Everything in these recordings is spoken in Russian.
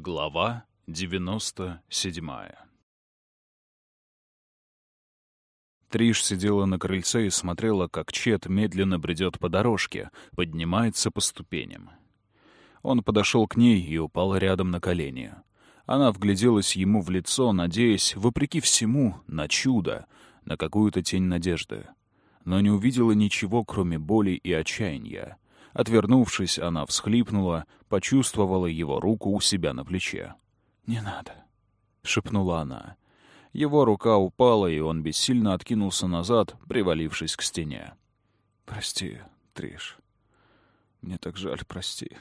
Глава 97 Триш сидела на крыльце и смотрела, как Чет медленно бредет по дорожке, поднимается по ступеням. Он подошел к ней и упал рядом на колени. Она вгляделась ему в лицо, надеясь, вопреки всему, на чудо, на какую-то тень надежды. Но не увидела ничего, кроме боли и отчаяния. Отвернувшись, она всхлипнула, почувствовала его руку у себя на плече. «Не надо», — шепнула она. Его рука упала, и он бессильно откинулся назад, привалившись к стене. «Прости, Триш. Мне так жаль, прости».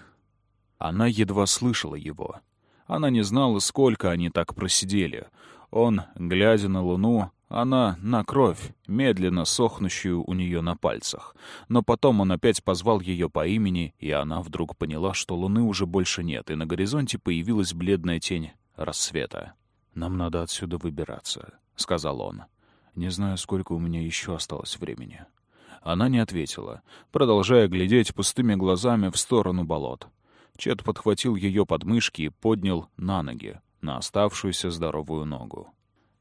Она едва слышала его. Она не знала, сколько они так просидели. Он, глядя на луну, она на кровь, медленно сохнущую у нее на пальцах. Но потом он опять позвал ее по имени, и она вдруг поняла, что луны уже больше нет, и на горизонте появилась бледная тень рассвета. «Нам надо отсюда выбираться», — сказал он. «Не знаю, сколько у меня еще осталось времени». Она не ответила, продолжая глядеть пустыми глазами в сторону болот. Чет подхватил ее подмышки и поднял на ноги, на оставшуюся здоровую ногу.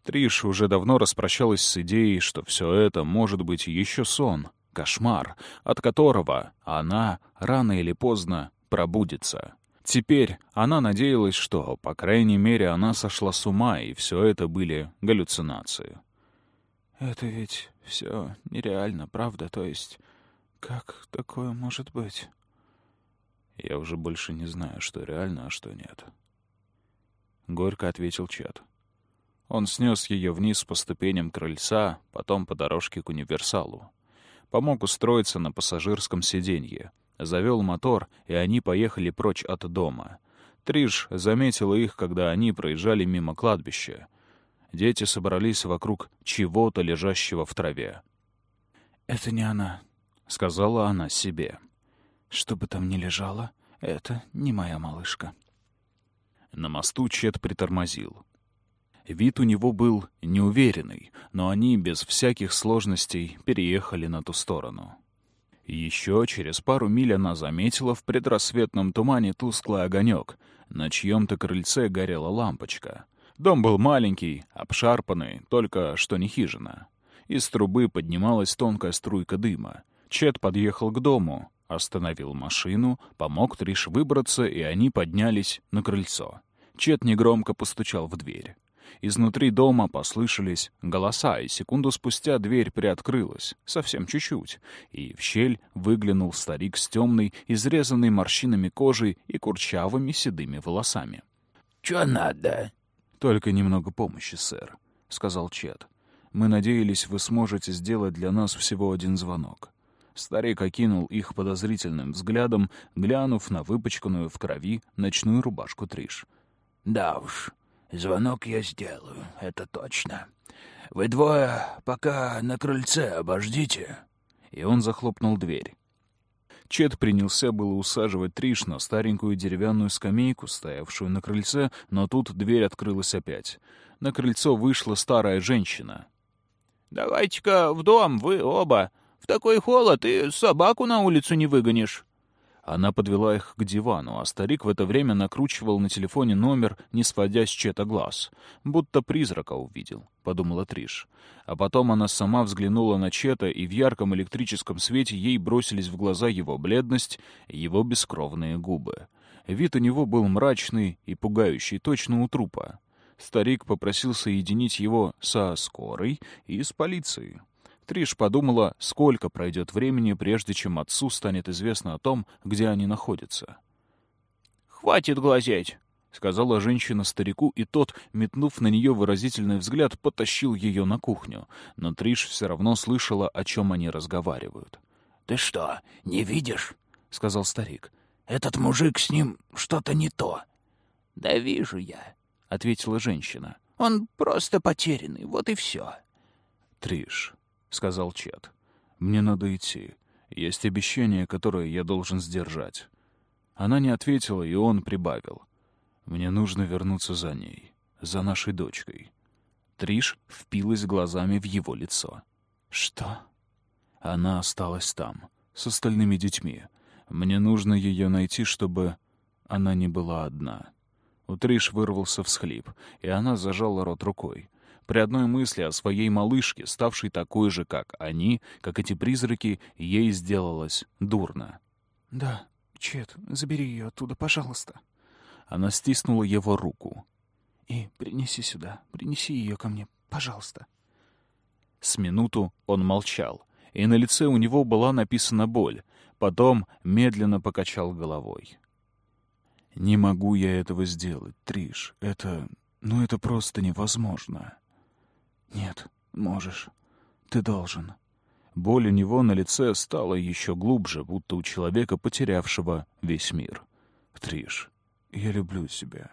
Триш уже давно распрощалась с идеей, что все это может быть еще сон, кошмар, от которого она рано или поздно пробудится. Теперь она надеялась, что, по крайней мере, она сошла с ума, и все это были галлюцинации. «Это ведь все нереально, правда? То есть, как такое может быть?» «Я уже больше не знаю, что реально, а что нет». Горько ответил Чет. Он снес ее вниз по ступеням крыльца, потом по дорожке к универсалу. Помог устроиться на пассажирском сиденье. Завел мотор, и они поехали прочь от дома. Триш заметила их, когда они проезжали мимо кладбища. Дети собрались вокруг чего-то, лежащего в траве. «Это не она», — сказала она себе. «Что бы там ни лежало, это не моя малышка». На мосту Чет притормозил. Вид у него был неуверенный, но они без всяких сложностей переехали на ту сторону. Еще через пару миль она заметила в предрассветном тумане тусклый огонек. На чьем-то крыльце горела лампочка. Дом был маленький, обшарпанный, только что не хижина. Из трубы поднималась тонкая струйка дыма. Чет подъехал к дому, остановил машину, помог Триш выбраться, и они поднялись на крыльцо. Чет негромко постучал в дверь. Изнутри дома послышались голоса, и секунду спустя дверь приоткрылась, совсем чуть-чуть, и в щель выглянул старик с темной, изрезанной морщинами кожей и курчавыми седыми волосами. «Чё надо?» «Только немного помощи, сэр», — сказал Чет. «Мы надеялись, вы сможете сделать для нас всего один звонок». Старик окинул их подозрительным взглядом, глянув на выпачканную в крови ночную рубашку Триш. «Да уж, Звонок я сделаю, это точно. Вы двое пока на крыльце обождите». И он захлопнул дверь. Чет принялся было усаживать Триш на старенькую деревянную скамейку, стоявшую на крыльце, но тут дверь открылась опять. На крыльцо вышла старая женщина. «Давайте-ка в дом, вы оба. В такой холод и собаку на улицу не выгонишь». Она подвела их к дивану, а старик в это время накручивал на телефоне номер, не сводя с чета глаз. Будто призрака увидел, — подумала Триш. А потом она сама взглянула на Чета, и в ярком электрическом свете ей бросились в глаза его бледность и его бескровные губы. Вид у него был мрачный и пугающий, точно у трупа. Старик попросил соединить его со скорой и с полицией. Триш подумала, сколько пройдет времени, прежде чем отцу станет известно о том, где они находятся. «Хватит глазеть!» — сказала женщина старику, и тот, метнув на нее выразительный взгляд, потащил ее на кухню. Но Триш все равно слышала, о чем они разговаривают. «Ты что, не видишь?» — сказал старик. «Этот мужик с ним что-то не то». «Да вижу я», — ответила женщина. «Он просто потерянный, вот и все». «Триш, — сказал Чет. «Мне надо идти. Есть обещание, которое я должен сдержать». Она не ответила, и он прибавил. «Мне нужно вернуться за ней, за нашей дочкой». Триш впилась глазами в его лицо. «Что?» Она осталась там, с остальными детьми. Мне нужно ее найти, чтобы она не была одна. У Триш вырвался всхлип, и она зажала рот рукой. При одной мысли о своей малышке, ставшей такой же, как они, как эти призраки, ей сделалось дурно. «Да, Чет, забери ее оттуда, пожалуйста». Она стиснула его руку. «И принеси сюда, принеси ее ко мне, пожалуйста». С минуту он молчал, и на лице у него была написана боль. Потом медленно покачал головой. «Не могу я этого сделать, Триш. Это... ну это просто невозможно». «Нет, можешь. Ты должен». Боль у него на лице стала еще глубже, будто у человека, потерявшего весь мир. «Триш, я люблю тебя.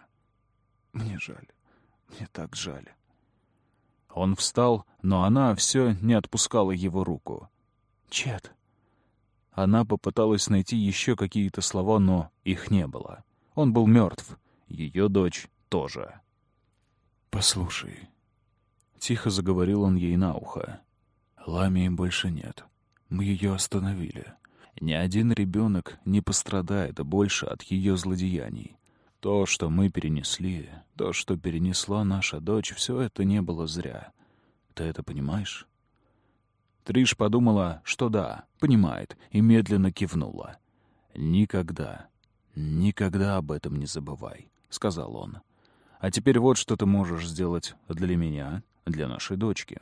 Мне жаль. Мне так жаль». Он встал, но она все не отпускала его руку. «Чет». Она попыталась найти еще какие-то слова, но их не было. Он был мертв. Ее дочь тоже. «Послушай». Тихо заговорил он ей на ухо. Ламии больше нет. Мы ее остановили. Ни один ребенок не пострадает больше от ее злодеяний. То, что мы перенесли, то, что перенесла наша дочь, все это не было зря. Ты это понимаешь? Триш подумала, что да, понимает, и медленно кивнула. «Никогда, никогда об этом не забывай», — сказал он. «А теперь вот что ты можешь сделать для меня, для нашей дочки».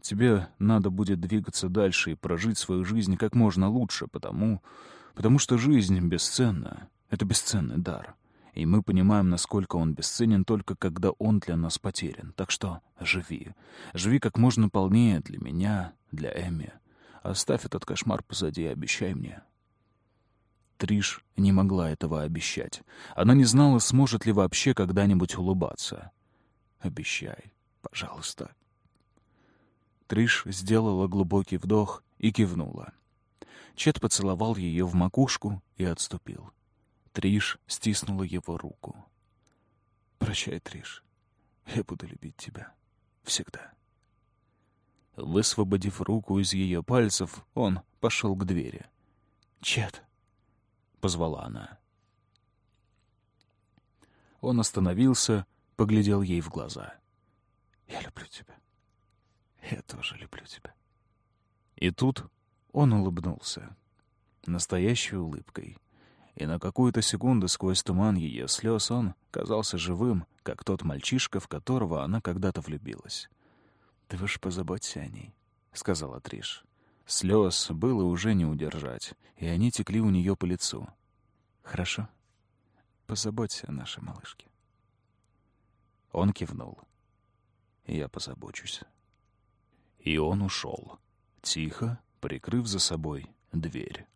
Тебе надо будет двигаться дальше и прожить свою жизнь как можно лучше, потому... потому что жизнь бесценна. Это бесценный дар. И мы понимаем, насколько он бесценен только когда он для нас потерян. Так что живи. Живи как можно полнее для меня, для Эми. Оставь этот кошмар позади и обещай мне. Триш не могла этого обещать. Она не знала, сможет ли вообще когда-нибудь улыбаться. «Обещай, пожалуйста», Триш сделала глубокий вдох и кивнула. Чет поцеловал ее в макушку и отступил. Триш стиснула его руку. «Прощай, Триш. Я буду любить тебя. Всегда». Высвободив руку из ее пальцев, он пошел к двери. «Чет!» — позвала она. Он остановился, поглядел ей в глаза. «Я люблю тебя. Я тоже люблю тебя. И тут он улыбнулся. Настоящей улыбкой. И на какую-то секунду сквозь туман ее слез он казался живым, как тот мальчишка, в которого она когда-то влюбилась. «Ты уж позаботься о ней», — сказала Триш. Слез было уже не удержать, и они текли у нее по лицу. «Хорошо. Позаботься о нашей малышке». Он кивнул. «Я позабочусь». И он ушел, тихо прикрыв за собой дверь.